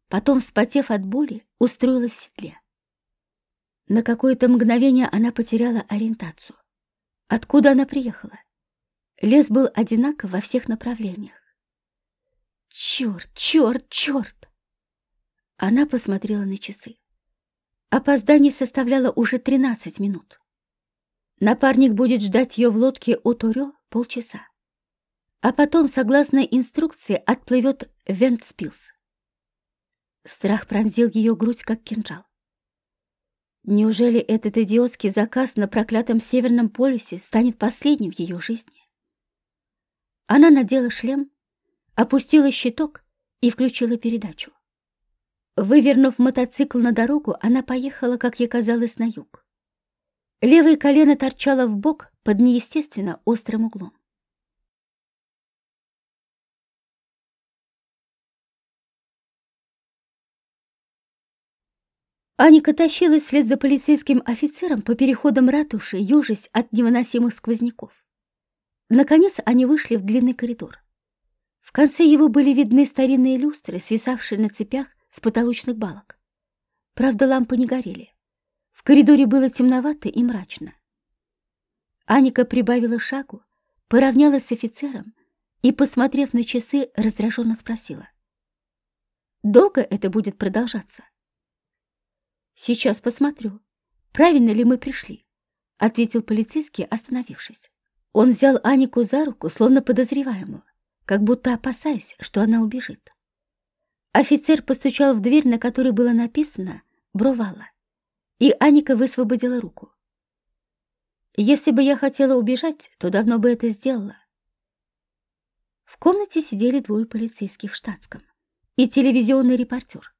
Потом, вспотев от боли, устроилась в седле. На какое-то мгновение она потеряла ориентацию. Откуда она приехала? Лес был одинаков во всех направлениях. Черт, черт, черт! Она посмотрела на часы. Опоздание составляло уже 13 минут. Напарник будет ждать ее в лодке у Торё полчаса. А потом, согласно инструкции, отплывет Вентспилс. Страх пронзил ее грудь, как кинжал. Неужели этот идиотский заказ на проклятом Северном полюсе станет последним в ее жизни? Она надела шлем опустила щиток и включила передачу. Вывернув мотоцикл на дорогу, она поехала, как ей казалось, на юг. Левое колено торчало в бок под неестественно острым углом. Аника тащилась вслед за полицейским офицером по переходам ратуши, ежась от невыносимых сквозняков. Наконец они вышли в длинный коридор. В конце его были видны старинные люстры, свисавшие на цепях с потолочных балок. Правда, лампы не горели. В коридоре было темновато и мрачно. Аника прибавила шагу, поравнялась с офицером и, посмотрев на часы, раздраженно спросила. «Долго это будет продолжаться?» «Сейчас посмотрю, правильно ли мы пришли», — ответил полицейский, остановившись. Он взял Анику за руку, словно подозреваемую, как будто опасаясь, что она убежит. Офицер постучал в дверь, на которой было написано «Бровала», и Аника высвободила руку. «Если бы я хотела убежать, то давно бы это сделала». В комнате сидели двое полицейских в штатском и телевизионный репортер,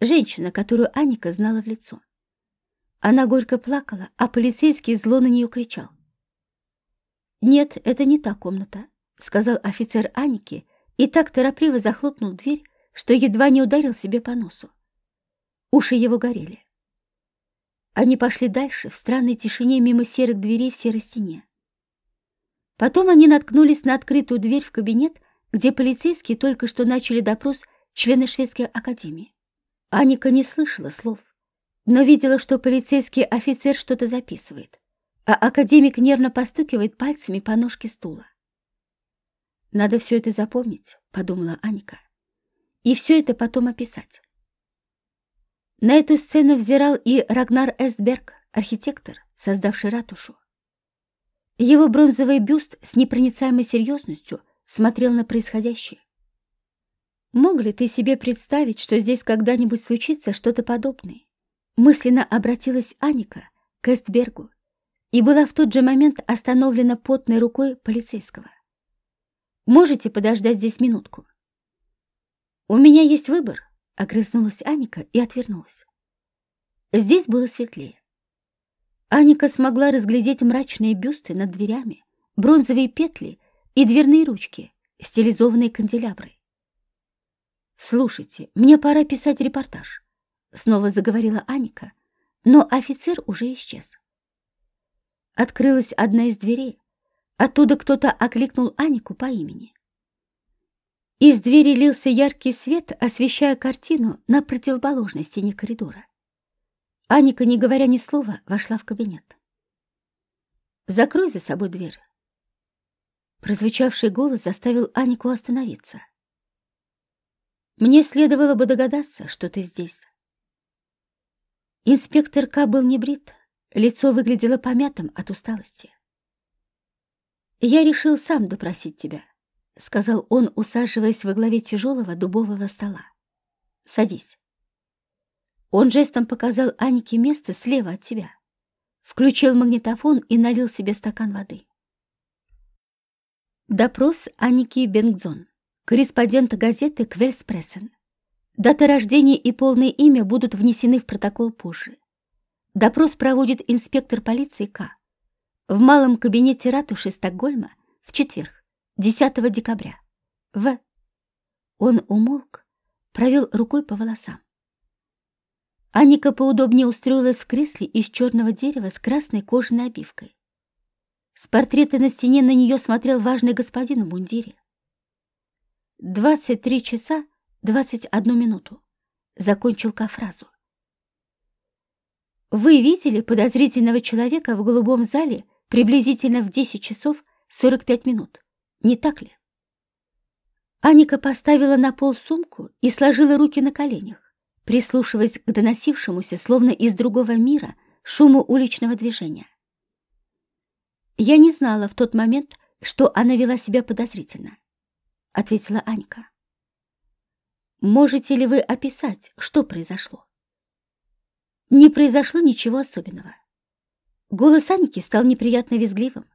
женщина, которую Аника знала в лицо. Она горько плакала, а полицейский зло на нее кричал. «Нет, это не та комната», — сказал офицер Аники и так торопливо захлопнул дверь, что едва не ударил себе по носу. Уши его горели. Они пошли дальше, в странной тишине мимо серых дверей в серой стене. Потом они наткнулись на открытую дверь в кабинет, где полицейские только что начали допрос члена шведской академии. Аника не слышала слов, но видела, что полицейский офицер что-то записывает а академик нервно постукивает пальцами по ножке стула. «Надо все это запомнить», — подумала Аника, — «и все это потом описать». На эту сцену взирал и Рагнар Эстберг, архитектор, создавший ратушу. Его бронзовый бюст с непроницаемой серьезностью смотрел на происходящее. Мог ли ты себе представить, что здесь когда-нибудь случится что-то подобное? Мысленно обратилась Аника к Эстбергу и была в тот же момент остановлена потной рукой полицейского. «Можете подождать здесь минутку?» «У меня есть выбор», — огрызнулась Аника и отвернулась. Здесь было светлее. Аника смогла разглядеть мрачные бюсты над дверями, бронзовые петли и дверные ручки, стилизованные канделяброй. «Слушайте, мне пора писать репортаж», — снова заговорила Аника, но офицер уже исчез. Открылась одна из дверей. Оттуда кто-то окликнул Анику по имени. Из двери лился яркий свет, освещая картину на противоположной стене коридора. Аника, не говоря ни слова, вошла в кабинет. «Закрой за собой дверь». Прозвучавший голос заставил Анику остановиться. «Мне следовало бы догадаться, что ты здесь». Инспектор К. был не брит, Лицо выглядело помятым от усталости. «Я решил сам допросить тебя», — сказал он, усаживаясь во главе тяжелого дубового стола. «Садись». Он жестом показал Анике место слева от тебя. Включил магнитофон и налил себе стакан воды. Допрос Аники Бенгдзон, корреспондента газеты «Квельспрессен». Дата рождения и полное имя будут внесены в протокол позже. Допрос проводит инспектор полиции К. В малом кабинете ратуши Стокгольма в четверг, 10 декабря. В. Он умолк, провел рукой по волосам. Аника поудобнее устроилась в кресле из черного дерева с красной кожаной обивкой. С портрета на стене на нее смотрел важный господин в мундире. «Двадцать три часа двадцать одну минуту», — закончил Ка фразу. Вы видели подозрительного человека в голубом зале приблизительно в 10 часов 45 минут, не так ли? Аника поставила на пол сумку и сложила руки на коленях, прислушиваясь к доносившемуся, словно из другого мира, шуму уличного движения. «Я не знала в тот момент, что она вела себя подозрительно», — ответила Анька. «Можете ли вы описать, что произошло?» Не произошло ничего особенного. Голос Аники стал неприятно визгливым.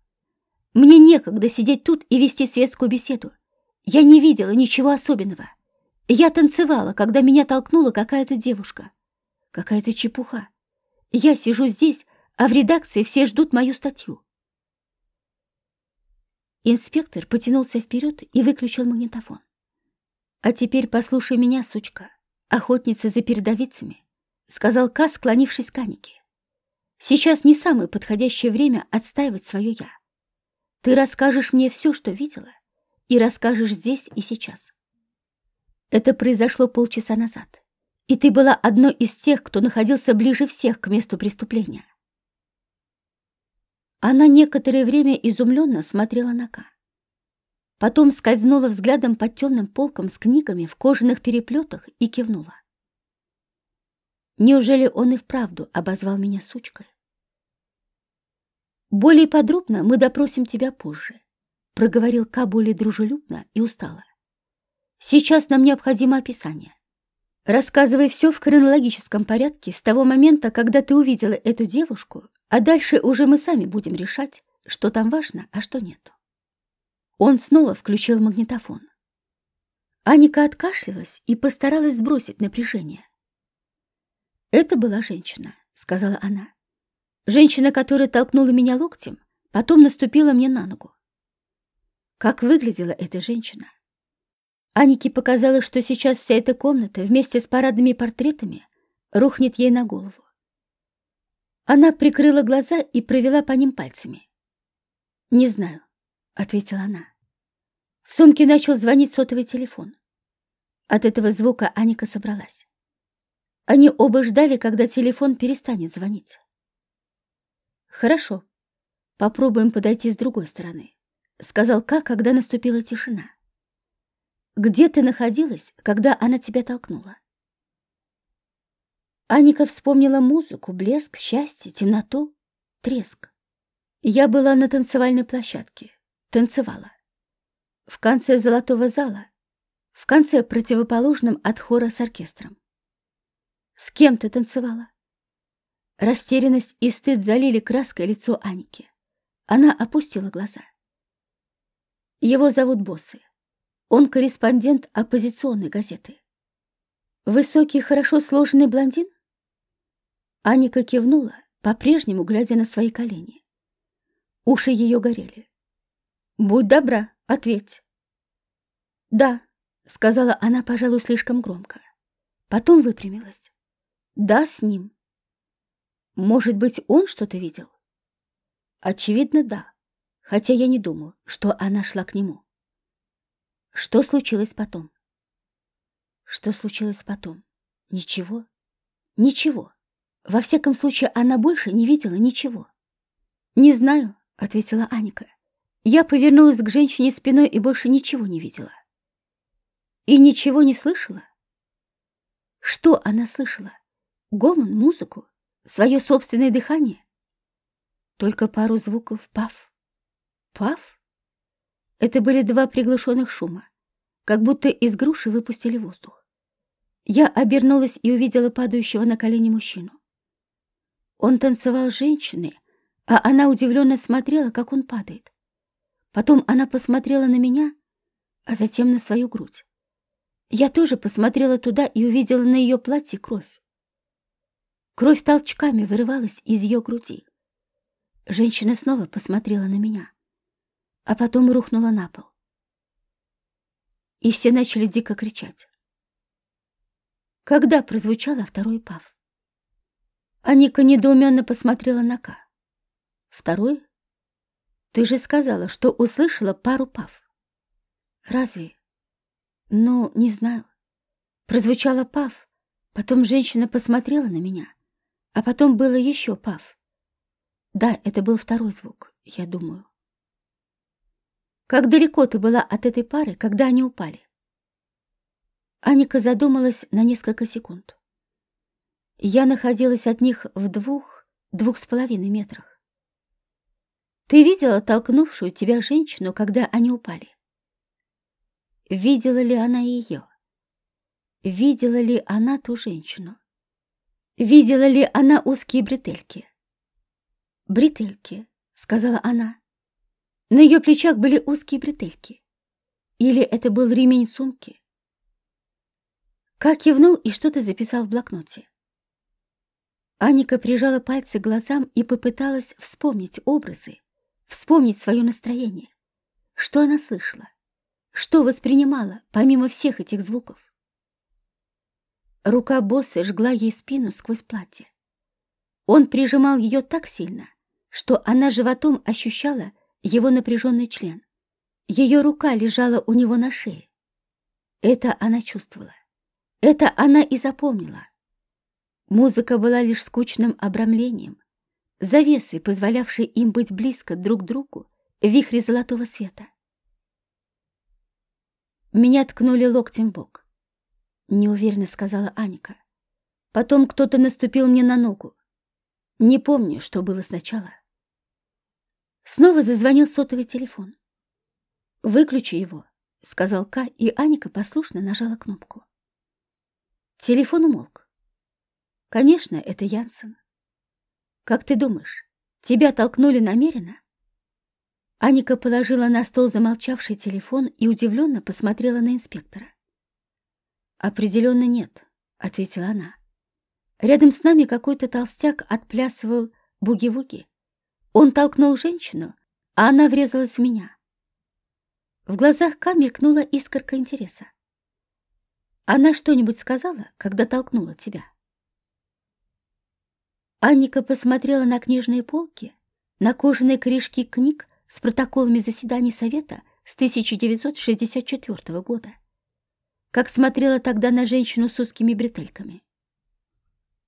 Мне некогда сидеть тут и вести светскую беседу. Я не видела ничего особенного. Я танцевала, когда меня толкнула какая-то девушка. Какая-то чепуха. Я сижу здесь, а в редакции все ждут мою статью. Инспектор потянулся вперед и выключил магнитофон. «А теперь послушай меня, сучка, охотница за передовицами. — сказал Ка, склонившись к Анике. «Сейчас не самое подходящее время отстаивать свое «я». Ты расскажешь мне все, что видела, и расскажешь здесь и сейчас. Это произошло полчаса назад, и ты была одной из тех, кто находился ближе всех к месту преступления. Она некоторое время изумленно смотрела на Ка. Потом скользнула взглядом под темным полком с книгами в кожаных переплетах и кивнула. Неужели он и вправду обозвал меня сучкой? Более подробно мы допросим тебя позже, проговорил Ка более дружелюбно и устало. Сейчас нам необходимо описание. Рассказывай все в хронологическом порядке с того момента, когда ты увидела эту девушку, а дальше уже мы сами будем решать, что там важно, а что нет. Он снова включил магнитофон. Аника откашлялась и постаралась сбросить напряжение. «Это была женщина», — сказала она. «Женщина, которая толкнула меня локтем, потом наступила мне на ногу. Как выглядела эта женщина? Анике показалось, что сейчас вся эта комната вместе с парадными портретами рухнет ей на голову. Она прикрыла глаза и провела по ним пальцами. «Не знаю», — ответила она. В сумке начал звонить сотовый телефон. От этого звука Аника собралась. Они оба ждали, когда телефон перестанет звонить. «Хорошо, попробуем подойти с другой стороны», — сказал Ка, когда наступила тишина. Где ты находилась, когда она тебя толкнула? Аника вспомнила музыку, блеск, счастье, темноту, треск. Я была на танцевальной площадке, танцевала. В конце золотого зала, в конце противоположном от хора с оркестром. С кем ты танцевала? Растерянность и стыд залили краской лицо Аники. Она опустила глаза. Его зовут Боссы. Он корреспондент оппозиционной газеты. Высокий, хорошо сложенный блондин? Аника кивнула, по-прежнему глядя на свои колени. Уши ее горели. «Будь добра, ответь». «Да», — сказала она, пожалуй, слишком громко. Потом выпрямилась. «Да, с ним». «Может быть, он что-то видел?» «Очевидно, да, хотя я не думаю, что она шла к нему». Что случилось потом? Что случилось потом? Ничего. Ничего. Во всяком случае, она больше не видела ничего. «Не знаю», — ответила Аника. Я повернулась к женщине спиной и больше ничего не видела. И ничего не слышала? Что она слышала? Гомон, музыку, свое собственное дыхание? Только пару звуков «пав». «Пав»? Это были два приглушенных шума, как будто из груши выпустили воздух. Я обернулась и увидела падающего на колени мужчину. Он танцевал с женщиной, а она удивленно смотрела, как он падает. Потом она посмотрела на меня, а затем на свою грудь. Я тоже посмотрела туда и увидела на ее платье кровь. Кровь толчками вырывалась из ее груди. Женщина снова посмотрела на меня а потом рухнула на пол. И все начали дико кричать. Когда прозвучало второй пав? Аника недоуменно посмотрела на Ка. Второй? Ты же сказала, что услышала пару пав. Разве? Ну, не знаю. Прозвучало пав, потом женщина посмотрела на меня, а потом было еще пав. Да, это был второй звук, я думаю. Как далеко ты была от этой пары, когда они упали? Аника задумалась на несколько секунд. Я находилась от них в двух, двух с половиной метрах. Ты видела толкнувшую тебя женщину, когда они упали? Видела ли она ее? Видела ли она ту женщину? Видела ли она узкие бретельки? «Бретельки», — сказала она. На ее плечах были узкие бретельки. Или это был ремень сумки? Как кивнул и что-то записал в блокноте. Аника прижала пальцы к глазам и попыталась вспомнить образы, вспомнить свое настроение. Что она слышала? Что воспринимала, помимо всех этих звуков? Рука босса жгла ей спину сквозь платье. Он прижимал ее так сильно, что она животом ощущала, его напряженный член. Ее рука лежала у него на шее. Это она чувствовала. Это она и запомнила. Музыка была лишь скучным обрамлением, завесой, позволявшей им быть близко друг к другу в вихре золотого света. Меня ткнули локтем в бок. Неуверенно сказала Аника. Потом кто-то наступил мне на ногу. Не помню, что было сначала. Снова зазвонил сотовый телефон. «Выключи его», — сказал Ка, и Аника послушно нажала кнопку. Телефон умолк. «Конечно, это Янсен. Как ты думаешь, тебя толкнули намеренно?» Аника положила на стол замолчавший телефон и удивленно посмотрела на инспектора. «Определенно нет», — ответила она. «Рядом с нами какой-то толстяк отплясывал буги-вуги. Он толкнул женщину, а она врезалась в меня». В глазах Ка мелькнула искорка интереса. «Она что-нибудь сказала, когда толкнула тебя?» Анника посмотрела на книжные полки, на кожаные корешки книг, с протоколами заседаний Совета с 1964 года, как смотрела тогда на женщину с узкими бретельками.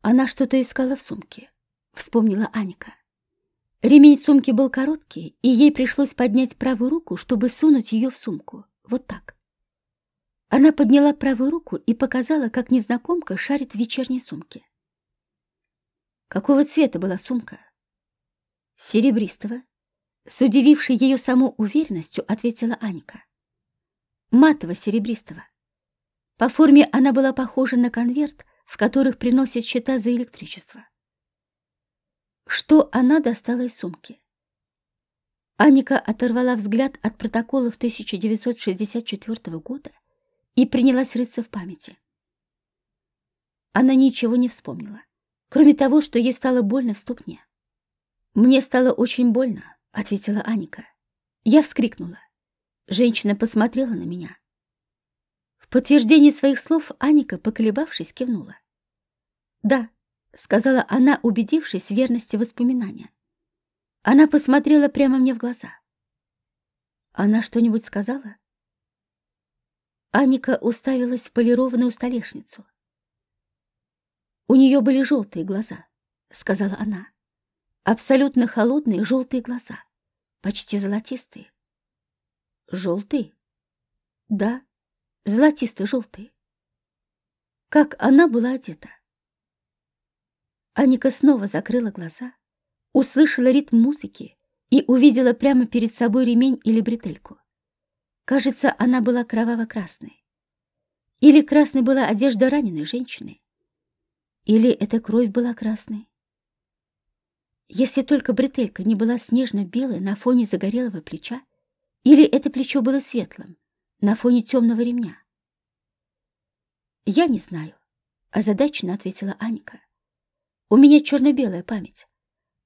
Она что-то искала в сумке, вспомнила Аника. Ремень сумки был короткий, и ей пришлось поднять правую руку, чтобы сунуть ее в сумку. Вот так. Она подняла правую руку и показала, как незнакомка шарит в вечерней сумке. Какого цвета была сумка? Серебристого, с удивившей ее саму уверенностью ответила Аника. Матово-серебристого. По форме она была похожа на конверт, в которых приносят счета за электричество. Что она достала из сумки? Аника оторвала взгляд от протоколов 1964 года и принялась рыться в памяти. Она ничего не вспомнила, кроме того, что ей стало больно в ступне. Мне стало очень больно, ответила Аника. Я вскрикнула. Женщина посмотрела на меня. В подтверждение своих слов Аника, поколебавшись, кивнула. «Да», — сказала она, убедившись в верности воспоминания. Она посмотрела прямо мне в глаза. «Она что-нибудь сказала?» Аника уставилась в полированную столешницу. «У нее были желтые глаза», — сказала она. «Абсолютно холодные желтые глаза почти золотистые. Желтые? Да, золотисто-желтые. Как она была одета. Аника снова закрыла глаза, услышала ритм музыки и увидела прямо перед собой ремень или бретельку. Кажется, она была кроваво-красной. Или красной была одежда раненой женщины. Или эта кровь была красной. Если только бретелька не была снежно-белой на фоне загорелого плеча, или это плечо было светлым, на фоне темного ремня. «Я не знаю», — озадаченно ответила Аника. «У меня черно-белая память.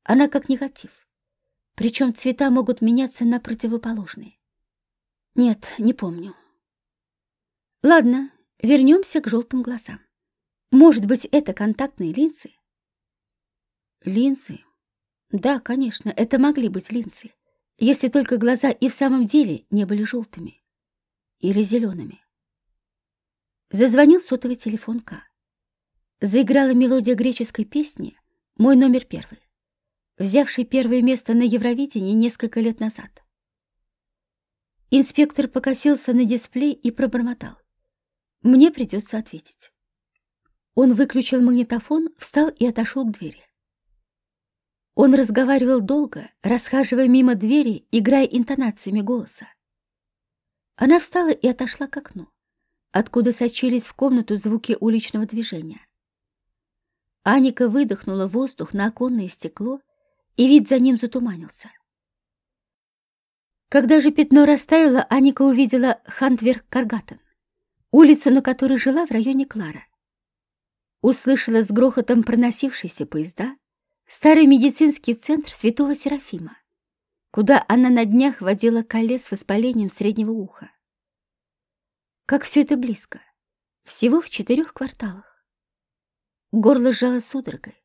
Она как негатив. Причем цвета могут меняться на противоположные. Нет, не помню. Ладно, вернемся к желтым глазам. Может быть, это контактные линзы? Линзы? Да, конечно, это могли быть линзы, если только глаза и в самом деле не были желтыми или зелеными. Зазвонил сотовый телефон К. Заиграла мелодия греческой песни «Мой номер первый», взявший первое место на Евровидении несколько лет назад. Инспектор покосился на дисплей и пробормотал. «Мне придется ответить». Он выключил магнитофон, встал и отошел к двери. Он разговаривал долго, расхаживая мимо двери, играя интонациями голоса. Она встала и отошла к окну, откуда сочились в комнату звуки уличного движения. Аника выдохнула воздух на оконное стекло, и вид за ним затуманился. Когда же пятно растаяло, Аника увидела Хантверк-Каргатен, улицу, на которой жила в районе Клара. Услышала с грохотом проносившиеся поезда, старый медицинский центр Святого Серафима, куда она на днях водила коле с воспалением среднего уха. Как все это близко, всего в четырех кварталах. Горло сжало судорогой.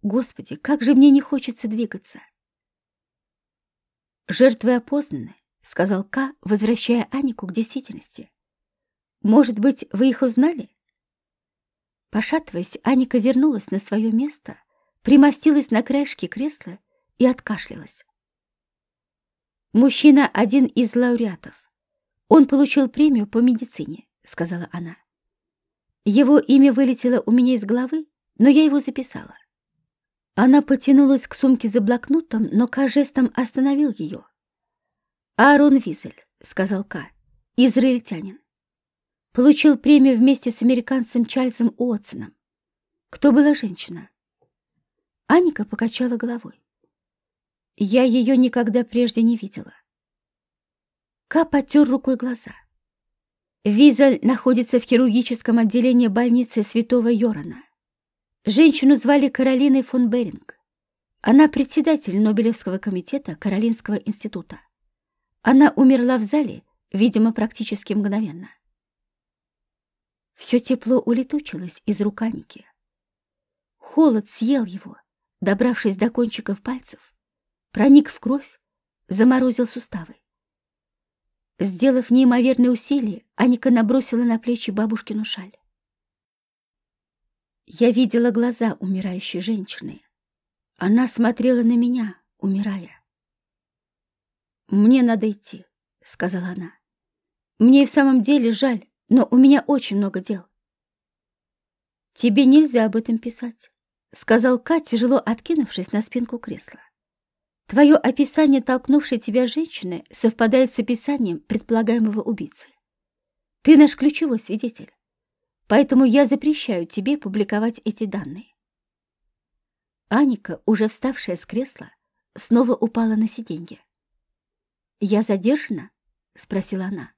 Господи, как же мне не хочется двигаться. Жертвы опознаны, сказал К, возвращая Анику к действительности. Может быть, вы их узнали? Пошатываясь, Аника вернулась на свое место, примостилась на краешке кресла и откашлялась. «Мужчина — один из лауреатов. Он получил премию по медицине», — сказала она. «Его имя вылетело у меня из головы, но я его записала». Она потянулась к сумке за блокнотом, но Ка жестом остановил ее. «Аарон Визель», — сказал Ка, — «израильтянин. Получил премию вместе с американцем Чарльзом Уотсоном. Кто была женщина?» Аника покачала головой. Я ее никогда прежде не видела. Ка потер рукой глаза. Визель находится в хирургическом отделении больницы Святого Йорана. Женщину звали Каролиной фон Беринг. Она председатель Нобелевского комитета Каролинского института. Она умерла в зале, видимо, практически мгновенно. Все тепло улетучилось из руканики. Холод съел его, добравшись до кончиков пальцев, проник в кровь, заморозил суставы. Сделав неимоверные усилия, Аника набросила на плечи бабушкину шаль. Я видела глаза умирающей женщины. Она смотрела на меня, умирая. «Мне надо идти», — сказала она. «Мне и в самом деле жаль, но у меня очень много дел». «Тебе нельзя об этом писать», — сказал Кат, тяжело откинувшись на спинку кресла. Твое описание толкнувшей тебя женщины совпадает с описанием предполагаемого убийцы. Ты наш ключевой свидетель, поэтому я запрещаю тебе публиковать эти данные. Аника, уже вставшая с кресла, снова упала на сиденье. «Я задержана?» — спросила она.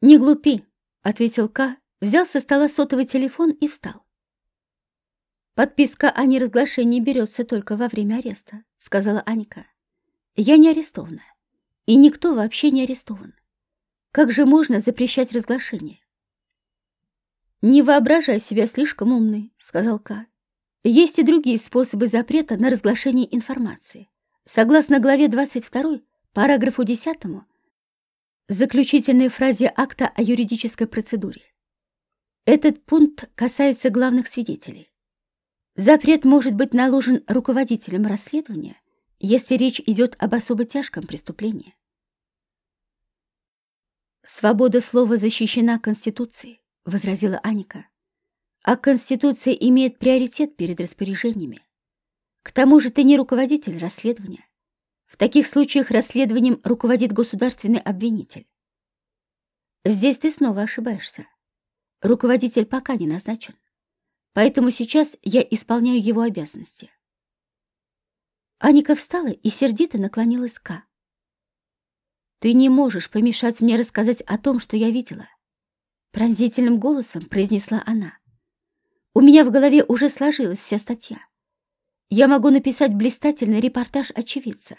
«Не глупи», — ответил К, взял со стола сотовый телефон и встал. «Подписка о неразглашении берется только во время ареста», — сказала Аника. «Я не арестована, и никто вообще не арестован. Как же можно запрещать разглашение?» «Не воображай себя слишком умной», — сказал Ка. «Есть и другие способы запрета на разглашение информации. Согласно главе 22, параграфу 10, заключительной фразе акта о юридической процедуре. Этот пункт касается главных свидетелей. Запрет может быть наложен руководителем расследования, если речь идет об особо тяжком преступлении. «Свобода слова защищена Конституцией», — возразила Аника. «А Конституция имеет приоритет перед распоряжениями. К тому же ты не руководитель расследования. В таких случаях расследованием руководит государственный обвинитель. Здесь ты снова ошибаешься. Руководитель пока не назначен. Поэтому сейчас я исполняю его обязанности. Аника встала и сердито наклонилась к «Ты не можешь помешать мне рассказать о том, что я видела», пронзительным голосом произнесла она. «У меня в голове уже сложилась вся статья. Я могу написать блистательный репортаж очевидца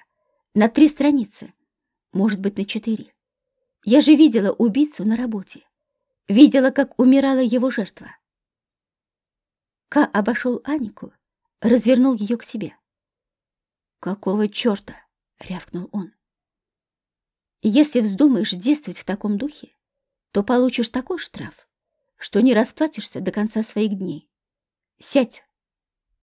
на три страницы, может быть, на четыре. Я же видела убийцу на работе, видела, как умирала его жертва. Ка обошел Анику, развернул ее к себе. «Какого черта?» — рявкнул он. «Если вздумаешь действовать в таком духе, то получишь такой штраф, что не расплатишься до конца своих дней. Сядь!»